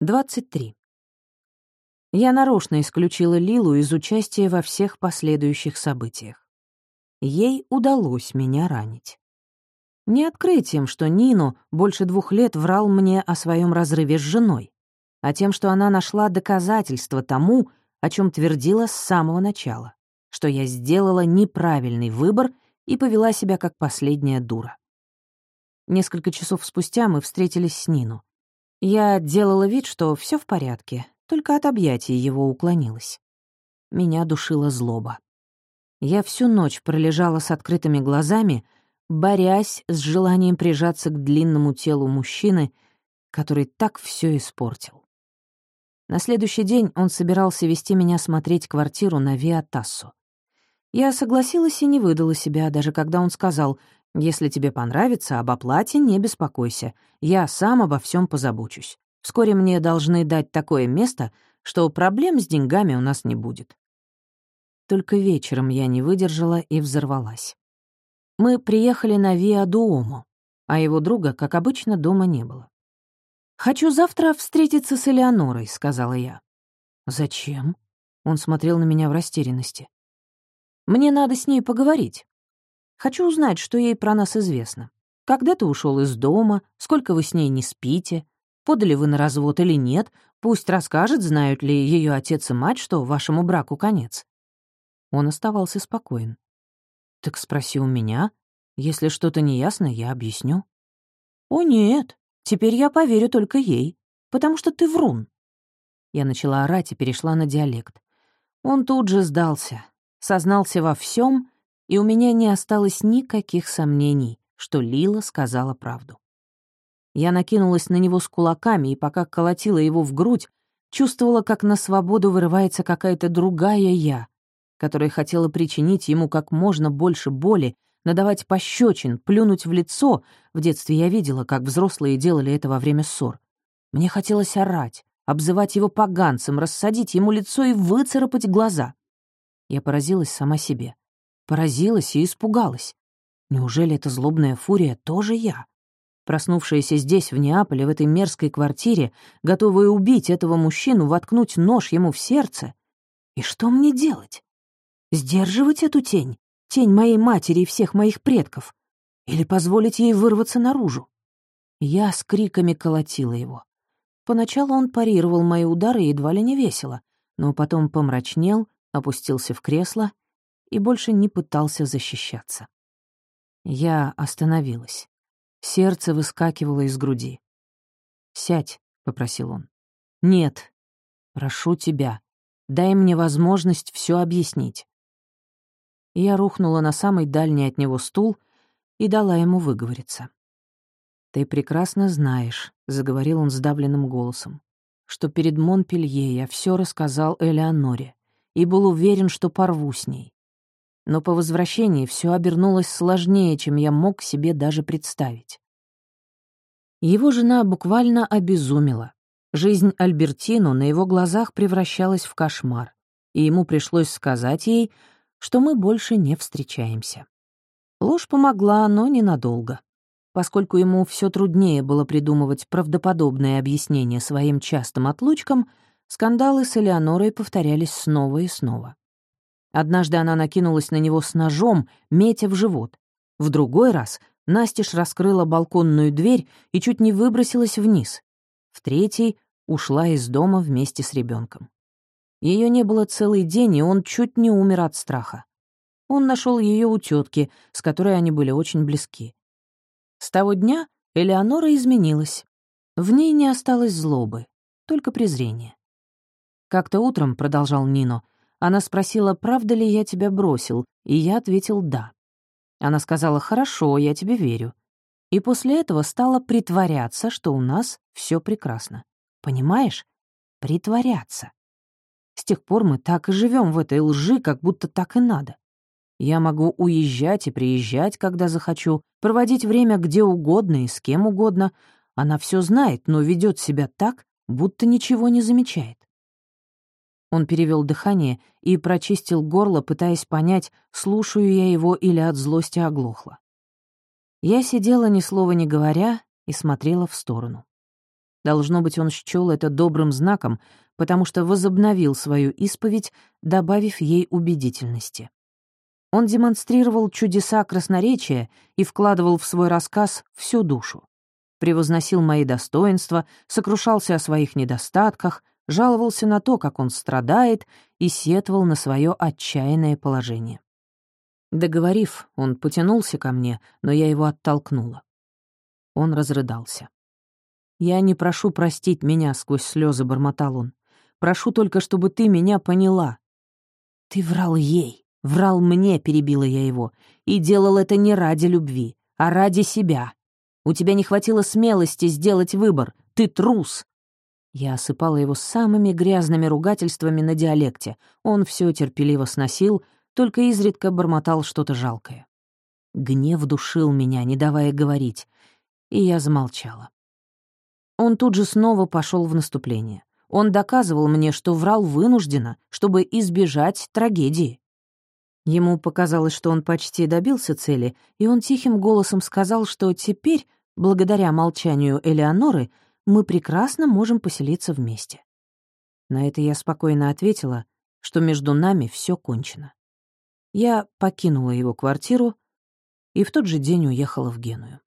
23. Я нарочно исключила Лилу из участия во всех последующих событиях. Ей удалось меня ранить. Не открытием, что Нину больше двух лет врал мне о своем разрыве с женой, а тем, что она нашла доказательства тому, о чем твердила с самого начала, что я сделала неправильный выбор и повела себя как последняя дура. Несколько часов спустя мы встретились с Нину. Я делала вид, что все в порядке, только от объятий его уклонилась. Меня душила злоба. Я всю ночь пролежала с открытыми глазами, борясь с желанием прижаться к длинному телу мужчины, который так все испортил. На следующий день он собирался вести меня смотреть квартиру на Виатассу. Я согласилась и не выдала себя, даже когда он сказал, «Если тебе понравится, об оплате не беспокойся, я сам обо всем позабочусь. Вскоре мне должны дать такое место, что проблем с деньгами у нас не будет». Только вечером я не выдержала и взорвалась. Мы приехали на Виа-Дуомо, а его друга, как обычно, дома не было. «Хочу завтра встретиться с Элеонорой», — сказала я. «Зачем?» — он смотрел на меня в растерянности. «Мне надо с ней поговорить. Хочу узнать, что ей про нас известно. Когда ты ушел из дома, сколько вы с ней не спите, подали вы на развод или нет, пусть расскажет, знают ли ее отец и мать, что вашему браку конец». Он оставался спокоен. «Так спроси у меня. Если что-то неясно, я объясню». «О, нет, Теперь я поверю только ей, потому что ты врун». Я начала орать и перешла на диалект. Он тут же сдался, сознался во всем, и у меня не осталось никаких сомнений, что Лила сказала правду. Я накинулась на него с кулаками, и пока колотила его в грудь, чувствовала, как на свободу вырывается какая-то другая я, которая хотела причинить ему как можно больше боли надавать пощечин, плюнуть в лицо. В детстве я видела, как взрослые делали это во время ссор. Мне хотелось орать, обзывать его поганцем, рассадить ему лицо и выцарапать глаза. Я поразилась сама себе. Поразилась и испугалась. Неужели эта злобная фурия тоже я? Проснувшаяся здесь, в Неаполе, в этой мерзкой квартире, готовая убить этого мужчину, воткнуть нож ему в сердце? И что мне делать? Сдерживать эту тень? тень моей матери и всех моих предков, или позволить ей вырваться наружу. Я с криками колотила его. Поначалу он парировал мои удары едва ли не весело, но потом помрачнел, опустился в кресло и больше не пытался защищаться. Я остановилась. Сердце выскакивало из груди. «Сядь», — попросил он. «Нет. Прошу тебя, дай мне возможность все объяснить. Я рухнула на самый дальний от него стул и дала ему выговориться. «Ты прекрасно знаешь», — заговорил он сдавленным голосом, «что перед Монпелье я все рассказал Элеоноре и был уверен, что порву с ней. Но по возвращении все обернулось сложнее, чем я мог себе даже представить. Его жена буквально обезумела. Жизнь Альбертину на его глазах превращалась в кошмар, и ему пришлось сказать ей, что мы больше не встречаемся. Ложь помогла, но ненадолго. Поскольку ему все труднее было придумывать правдоподобное объяснение своим частым отлучкам, скандалы с Элеонорой повторялись снова и снова. Однажды она накинулась на него с ножом, метя в живот. В другой раз Настеж раскрыла балконную дверь и чуть не выбросилась вниз. В третий ушла из дома вместе с ребенком. Ее не было целый день, и он чуть не умер от страха. Он нашел ее у тетки, с которой они были очень близки. С того дня Элеонора изменилась. В ней не осталось злобы, только презрение. Как-то утром, — продолжал Нино, — она спросила, правда ли я тебя бросил, и я ответил «да». Она сказала «хорошо, я тебе верю». И после этого стала притворяться, что у нас все прекрасно. Понимаешь? Притворяться. С тех пор мы так и живем в этой лжи, как будто так и надо. Я могу уезжать и приезжать, когда захочу, проводить время где угодно и с кем угодно. Она все знает, но ведет себя так, будто ничего не замечает. Он перевел дыхание и прочистил горло, пытаясь понять, слушаю я его или от злости оглохла. Я сидела, ни слова не говоря, и смотрела в сторону. Должно быть, он счёл это добрым знаком, потому что возобновил свою исповедь, добавив ей убедительности. Он демонстрировал чудеса красноречия и вкладывал в свой рассказ всю душу. Превозносил мои достоинства, сокрушался о своих недостатках, жаловался на то, как он страдает, и сетовал на свое отчаянное положение. Договорив, он потянулся ко мне, но я его оттолкнула. Он разрыдался. «Я не прошу простить меня», — сквозь слезы бормотал он. «Прошу только, чтобы ты меня поняла». «Ты врал ей, врал мне», — перебила я его, «и делал это не ради любви, а ради себя. У тебя не хватило смелости сделать выбор. Ты трус». Я осыпала его самыми грязными ругательствами на диалекте. Он все терпеливо сносил, только изредка бормотал что-то жалкое. Гнев душил меня, не давая говорить, и я замолчала. Он тут же снова пошел в наступление. Он доказывал мне, что врал вынужденно, чтобы избежать трагедии. Ему показалось, что он почти добился цели, и он тихим голосом сказал, что теперь, благодаря молчанию Элеоноры, мы прекрасно можем поселиться вместе. На это я спокойно ответила, что между нами все кончено. Я покинула его квартиру и в тот же день уехала в Геную.